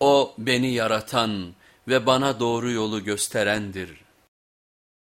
O beni yaratan ve bana doğru yolu gösterendir.''